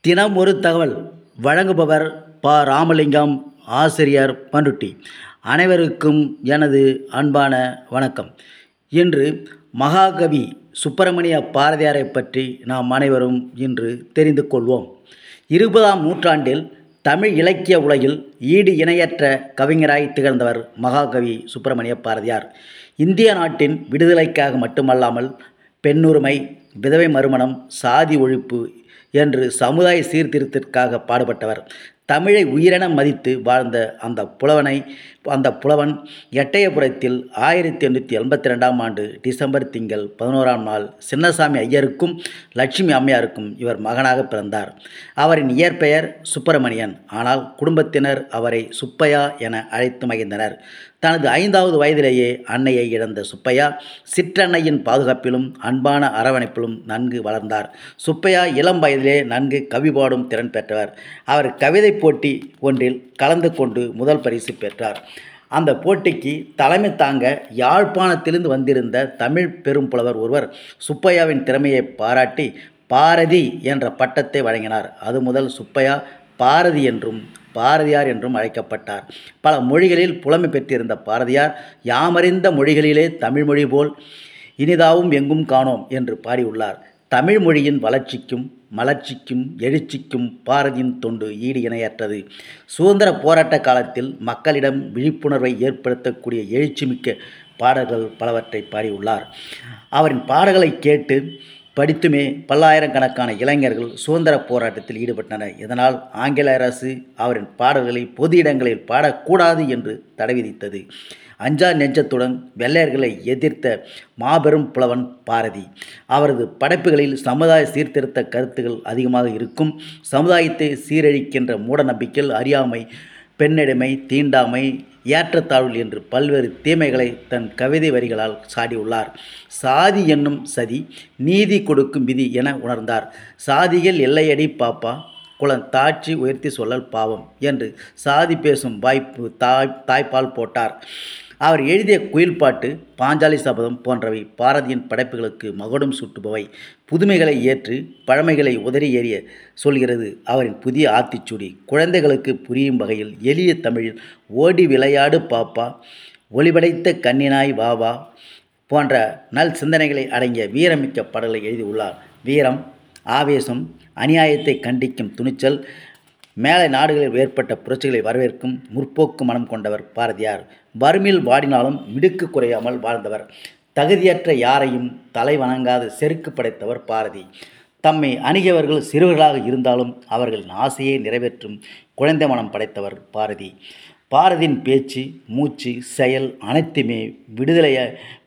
தினம் ஒரு தகவல். வழங்குபவர் ப. ராமலிங்கம் ஆசிரியர் பண்ருட்டி. அனைவருக்கும் எனது அன்பான வணக்கம். இன்று மகாகவி சுப்பிரமணிய பாரதியாரை பற்றி நாம் அனைவரும் இன்று தெரிந்து கொள்வோம். இருபதாம் நூற்றாண்டில் தமிழ் இலக்கிய உலகில் ஈடு இணையற்ற கவிஞராய் திகழ்ந்தவர் மகாகவி சுப்பிரமணிய பாரதியார். இந்திய நாட்டின் விடுதலைக்காக மட்டுமல்லாமல் பெண்ணுரிமை விதவை மறுமணம் சாதி ஒழிப்பு என்று சமுதாய சீர்திருத்திற்காக பாடுபட்டவர். தமிழை உயிரென மதித்து வாழ்ந்த அந்த புலவனை அந்த புலவன் எட்டயபுரத்தில் ஆயிரத்தி எண்ணூற்றி எண்பத்தி ரெண்டாம் ஆண்டு டிசம்பர் திங்கள் பதினோராம் நாள் சின்னசாமி ஐயருக்கும் லட்சுமி அம்மையாருக்கும் இவர் மகனாக பிறந்தார். அவரின் இயற்பெயர் சுப்பிரமணியன். ஆனால் குடும்பத்தினர் அவரை சுப்பையா என அழைத்து மகிழ்ந்தனர். தனது ஐந்தாவது வயதிலேயே அன்னையை இழந்த சுப்பையா சிற்றன்னையின் பாதுகாப்பிலும் அன்பான அரவணைப்பிலும் நன்கு வளர்ந்தார். சுப்பையா இளம் வயதிலே நன்கு கவி பாடும் திறன் பெற்றவர். அவர் கவிதை போட்டி ஒன்றில் கலந்து கொண்டு முதல் பரிசு பெற்றார். அந்த போட்டிக்கு தலைமை தாங்க யாழ்ப்பாணத்திலிருந்து வந்திருந்த தமிழ் பெரும் புலவர் ஒருவர் சுப்பையாவின் திறமையை பாராட்டி பாரதி என்ற பட்டத்தை வழங்கினார். அது முதல் சுப்பையா பாரதி என்றும் பாரதியார் என்றும் அழைக்கப்பட்டார். பல மொழிகளில் புலமை பெற்றிருந்த பாரதியார் யாமறிந்த மொழிகளிலே தமிழ்மொழி போல் இனிதாவும் எங்கும் காணோம் என்று பாடியுள்ளார். தமிழ் மொழியின் வளர்ச்சிக்கும் மலர்ச்சிக்கும் எழுச்சிக்கும் பாரதியின் தொண்டு ஈடு இணையற்றது. சுதந்திர போராட்ட காலத்தில் மக்களிடம் விழிப்புணர்வை ஏற்படுத்தக்கூடிய எழுச்சிமிக்க பாடல்கள் பலவற்றை பாடியுள்ளார். அவரின் பாடல்களை கேட்டு படித்துமே பல்லாயிரக்கணக்கான இளைஞர்கள் சுதந்திர போராட்டத்தில் ஈடுபட்டனர். இதனால் ஆங்கில அரசு அவரின் பாடல்களை பொது இடங்களில் பாடக்கூடாது என்று தடை விதித்தது. அஞ்சா நெஞ்சத்துடன் வெள்ளையர்களை எதிர்த்த மாபெரும் புலவன் பாரதி. அவரது படைப்புகளில் சமுதாய சீர்திருத்த கருத்துகள் அதிகமாக இருக்கும். சமுதாயத்தை சீரழிக்கின்ற மூட நம்பிக்கைகள் அறியாமை பெண்ணடிமை தீண்டாமை ஏற்றத்தாழ்வு என்று பல்வேறு தீமைகளை தன் கவிதை வரிகளால் சாடியுள்ளார். சாதி என்னும் சதி நீதி கொடுக்கும் விதி என உணர்ந்தார். சாதிகள் எல்லையடி பாப்பா. குளம் தாட்சி உயர்த்தி சொல்லல் பாவம் என்று சாதி பேசும் வாய்ப்பு தாய் தாய்ப்பால் போட்டார். அவர் எழுதிய குயில் பாட்டு பாஞ்சாலி சபதம் போன்றவை பாரதியின் படைப்புகளுக்கு மகுடம் சூட்டுபவை. புதுமைகளை ஏற்று பழமைகளை உதறி ஏறிய சொல்கிறது அவரின் புதிய ஆத்திச்சுடி. குழந்தைகளுக்கு புரியும் வகையில் எளிய தமிழில் ஓடி விளையாடு பாப்பா ஒளிபடைத்த கண்ணினாய் வா வா போன்ற நல் சிந்தனைகளை அடங்கிய வீரமிக்க பாடலை எழுதியுள்ளார் வீரம் ஆவேசம் அநியாயத்தை கண்டிக்கும் துணிச்சல் மேலை நாடுகளில் ஏற்பட்ட புரட்சிகளை வரவேற்கும் முற்போக்கு மனம் கொண்டவர் பாரதியார். வறுமையில் வாடினாலும் மிடுக்கு குறையாமல் வாழ்ந்தவர். தகுதியற்ற யாரையும் தலை வணங்காது செருக்கு படைத்தவர் பாரதி. தம்மை அணுகியவர்கள் சிறுவர்களாக இருந்தாலும் அவர்களின் ஆசையை நிறைவேற்றும் குழந்தை மனம் படைத்தவர் பாரதி. பாரதியின் பேச்சு மூச்சு செயல் அனைத்துமே விடுதலைய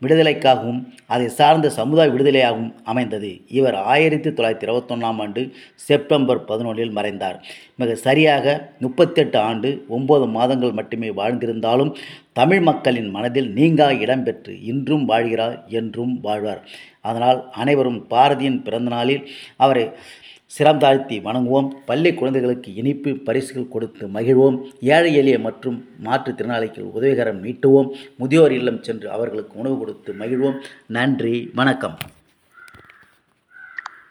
விடுதலைக்காகவும் அதை சார்ந்த சமுதாய விடுதலையாகவும் அமைந்தது. இவர் ஆயிரத்தி தொள்ளாயிரத்தி இருபத்தொன்னாம் ஆண்டு செப்டம்பர் பதினொன்றில் மறைந்தார். மிக சரியாக முப்பத்தெட்டு ஆண்டு ஒம்பது மாதங்கள் மட்டுமே வாழ்ந்திருந்தாலும் தமிழ் மக்களின் மனதில் நீங்கா இடம்பெற்று இன்றும் வாழ்கிறார் என்றும் வாழ்வார். அதனால் அனைவரும் பாரதியின் பிறந்தநாளில் அவரை சிரம் தாழ்த்தி வணங்குவோம். பள்ளி குழந்தைகளுக்கு இனிப்பு பரிசுகள் கொடுத்து மகிழ்வோம். ஏழை எளிய மற்றும் மாற்றுத்திறனாளிகள் உதவிகரம் நீட்டுவோம். முதியோர் இல்லம் சென்று அவர்களுக்கு உணவு கொடுத்து மகிழ்வோம். நன்றி வணக்கம்.